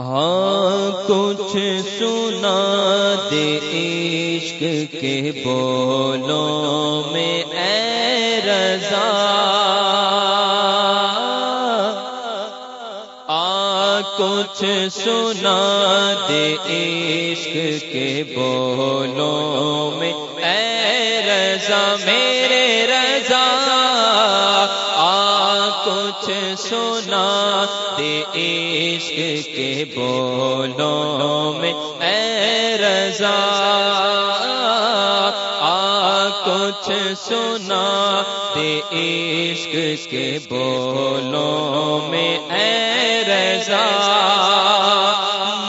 ہاں کچھ سنا دے عشق کے بولوں میں، اے رضا۔ آ کچھ سنا دے عشق کے بولوں میں، اے رضا میرے عشق کے بولوں میں اے رضا آ کچھ سنا دے عشق کے بولوں میں اے رضا۔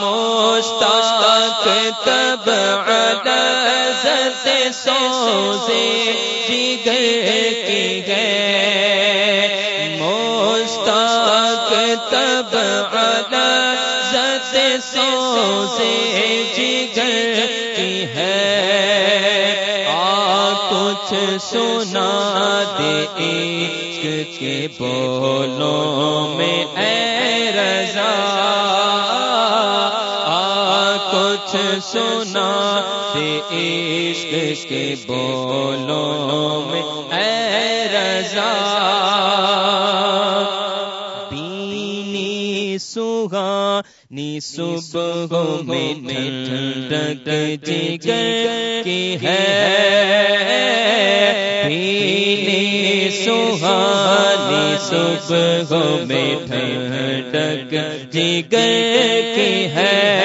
مستق تب سے سوزے۔ سو سے جگر کی ہے۔ آ کچھ سنا دے عشق کے بولوں میں اے رضا۔ آ کچھ سنا دے عشق کے بولوں میں اے رضا۔ بینی سوگا نی صبح میں ٹھنڈک جگر کی ہے۔ بینی سوہانی صبح میں ٹھنڈک جگر کی ہے۔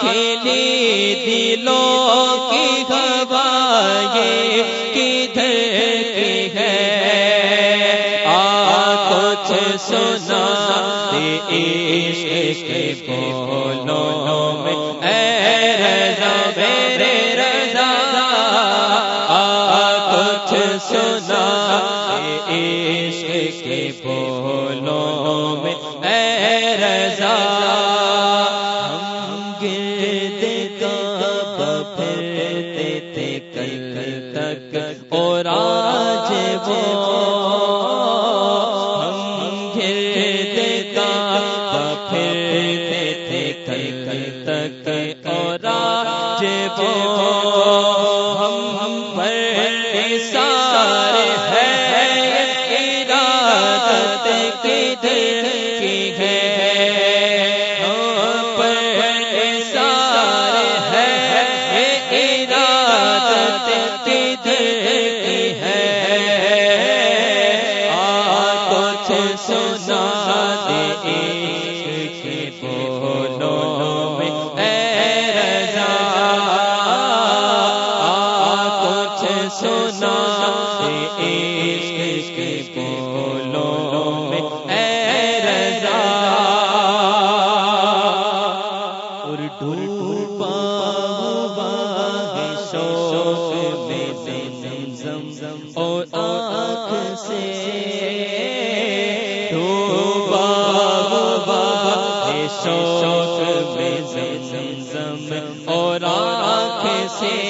کھیلی دلوں کی ہوا یہ کدھر کی ہے؟ آ کچھ سنا عشق کے بولوں میں، اے رضا، میرے رضا۔ آ کچھ سنا عشق کے بولوں تھے تک اور جے وہ سنا عشق کے بولوں میں اے رضا۔ اور ڈوبا شوق میں زمزم اور آنکھ سے۔ شوق میں اور آنکھ سے۔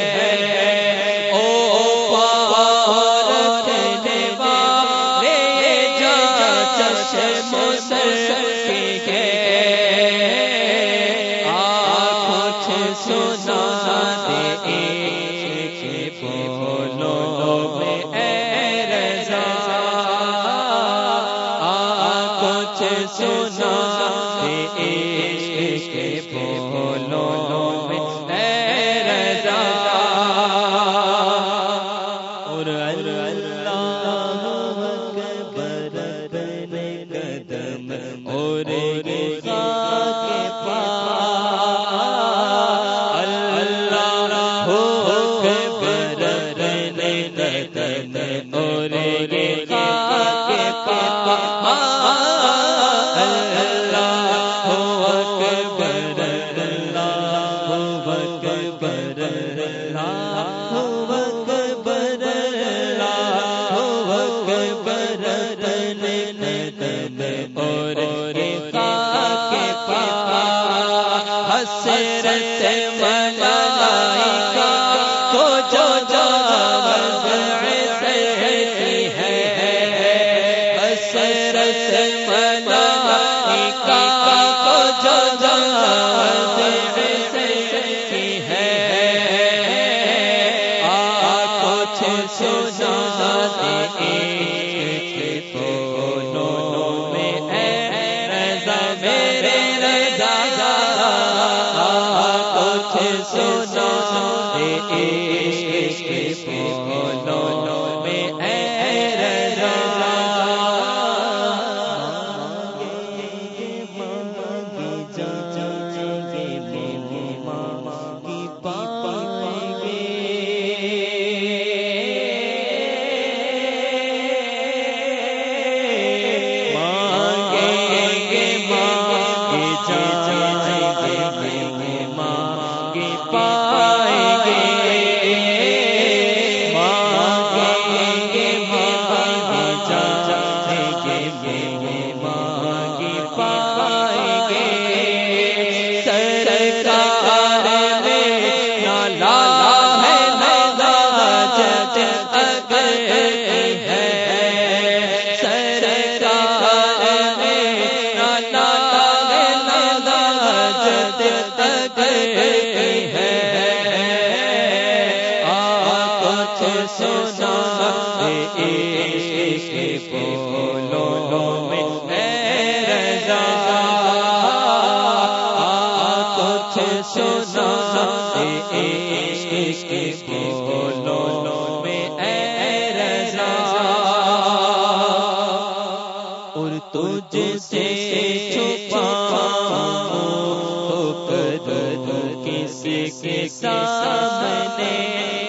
پھولو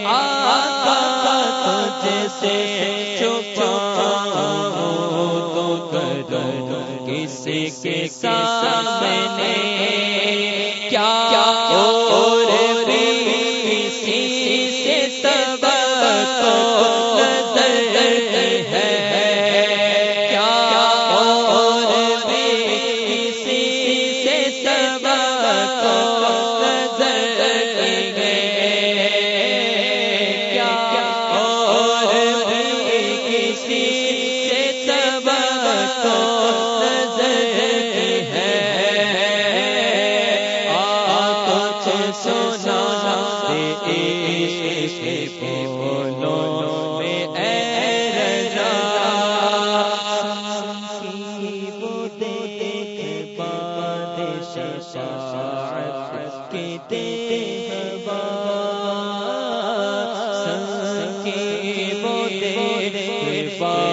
آقا تجھ سے پاک۔